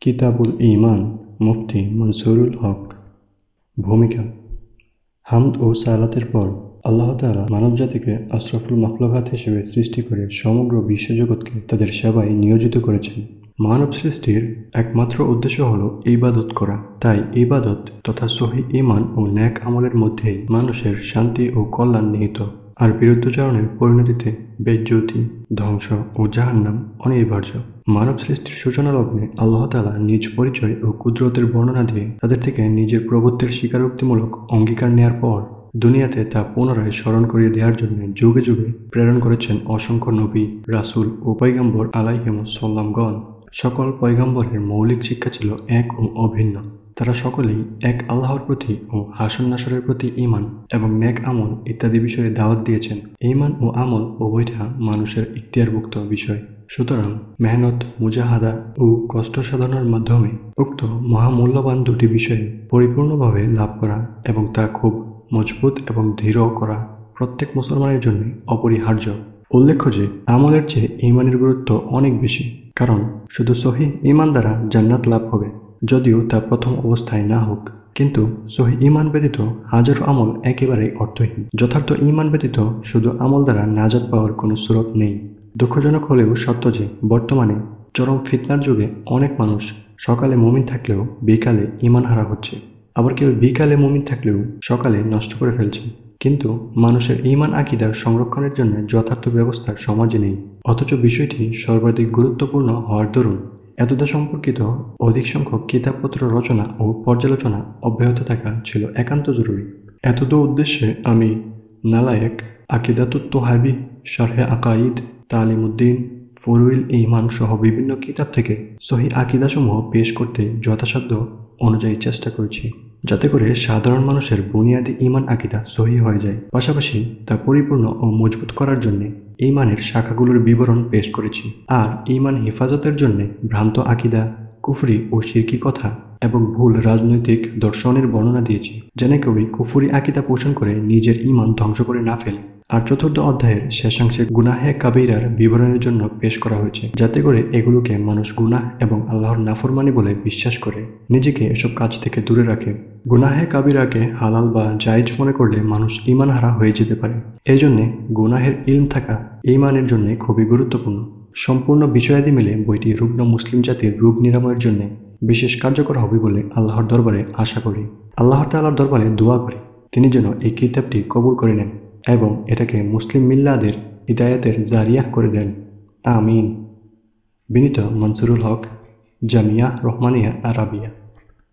কিতাবুল ইমান মুফতি মনসুরুল হক। ভূমিকা, হামদ ও সালাতের পর আল্লাহ তাআলা মানবজাতিকে আশরাফুল মাখলুকাত হিসেবে সৃষ্টি করে সমগ্র বিশ্বজগৎকে তাদের সেবায় নিয়োজিত করেছেন। মানব সৃষ্টির একমাত্র উদ্দেশ্য হল ইবাদত করা। তাই ইবাদত তথা সহি ইমান ও ন্যাক আমলের মধ্যেই মানুষের শান্তি ও কল্যাণ নিহিত। আর বিরুদ্ধচারণের পরিণতিতে বেজ্যোতি ধ্বংস ও জাহান্নাম অনিবার্য মানব সৃষ্টির সূচনা লগ্নে আল্লাহ তালা নিজ পরিচয় ও কুদরতের বর্ণনা দিয়ে তাদের থেকে নিজের প্রভুত্বের স্বীকারোক্তিমূলক অঙ্গীকার নেয়ার পর দুনিয়াতে তা পুনরায় স্মরণ করিয়ে দেওয়ার জন্য যুগে যুগে প্রেরণ করেছেন অসংখ্য নবী, রাসুল ও পৈগম্বর আলাইহিমসাল্লামগণ সকল পৈগম্বরের মৌলিক শিক্ষা ছিল এক ও অভিন্ন। তারা সকলেই এক আল্লাহর প্রতি ও হাসন নাসরের প্রতি ইমান এবং নেক আমল ইত্যাদি বিষয়ে দাওয়াত দিয়েছেন। ইমান ও আমল উভয়টা মানুষের ইখতিয়ারভুক্ত বিষয়। সুতরাং মেহনত, মুজাহাদা ও কষ্ট সাধনার মাধ্যমে উক্ত মহামূল্যবান দুটি বিষয়ে পরিপূর্ণভাবে লাভ করা এবং তা খুব মজবুত এবং দৃঢ় করা প্রত্যেক মুসলমানের জন্য অপরিহার্য। উল্লেখ্য যে, আমলের চেয়ে ইমানের গুরুত্ব অনেক বেশি, কারণ শুধু সহি ইমান দ্বারা জান্নাত লাভ হবে। যদিও তা প্রথম অবস্থায় না হোক, কিন্তু সহি ইমান ব্যতীত হাজারো আমল একেবারেই অর্থহীন। যথার্থ ইমান ব্যতীত শুধু আমল দ্বারা নাজাদ পাওয়ার কোনো সুরত নেই। দুঃখজনক হলেও সত্য যে, বর্তমানে চরম ফিতনার যুগে অনেক মানুষ সকালে মুমিন থাকলেও বিকালে ইমান হারা হচ্ছে। আবার কেউ বিকালে মুমিন থাকলেও সকালে নষ্ট করে ফেলছে। কিন্তু মানুষের ইমান আকিদার সংরক্ষণের জন্য যথার্থ ব্যবস্থা সমাজে নেই। অথচ বিষয়টি সর্বাধিক গুরুত্বপূর্ণ হওয়ার দরুন এতদা সম্পর্কিত অধিক সংখ্যক কিতাবপত্র রচনা ও পর্যালোচনা অব্যাহত থাকা ছিল একান্ত জরুরি। এতদ উদ্দেশ্যে আমি নালায়েক আকিদাতুত্ত হাবি শারহে আকাইদ তালিমুদ্দিন, ফরুইল ইমান সহ বিভিন্ন কিতাব থেকে সহি আকিদাসমূহ পেশ করতে যথাসাধ্য অনুযায়ী চেষ্টা করেছি, যাতে করে সাধারণ মানুষের বুনিয়াদী ইমান আকিদা সহি হয়ে যায়। পাশাপাশি তা পরিপূর্ণ ও মজবুত করার জন্যে ইমানের শাখাগুলোর বিবরণ পেশ করেছি। আর ইমান হেফাজতের জন্য ভ্রান্ত আকিদা, কুফরি ও শিরকি কথা এবং ভুল রাজনৈতিক দর্শনের বর্ণনা দিয়েছি, যেন কেউই কুফুরি আকিদা পোষণ করে নিজের ইমান ধ্বংস করে না ফেলে। আর চতুর্থ অধ্যায়ের শেষাংশে গুনাহে কাবিরার বিবরণের জন্য পেশ করা হয়েছে, যাতে করে এগুলোকে মানুষ গুনাহ এবং আল্লাহর নাফরমানি বলে বিশ্বাস করে। নিজেকে এসব কাজ থেকে দূরে রাখে। গুনাহে কাবিরাকে হালাল বা জায়জ মনে করলে মানুষ ইমান হারা হয়ে যেতে পারে। এই জন্যে গুনাহের ইলম থাকা ইমানের জন্য খুবই গুরুত্বপূর্ণ। সম্পূর্ণ বিষয়াদি মিলে বইটি রুগ্ন মুসলিম জাতির রোগ নিরাময়ের জন্য বিশেষ কার্যকর হবে বলে আল্লাহর দরবারে আশা করি। আল্লাহর তাল্লাহর দরবারে দোয়া করি। তিনি যেন এই কিতাবটি কবুল করে নেন। এবং এটাকে মুসলিম মিল্লাদের হৃদায়তের জারিয়া করে দেন। আমিন। বিনীত মনসুরুল হক, জামিয়া রহমানিয়া আরাবিয়া।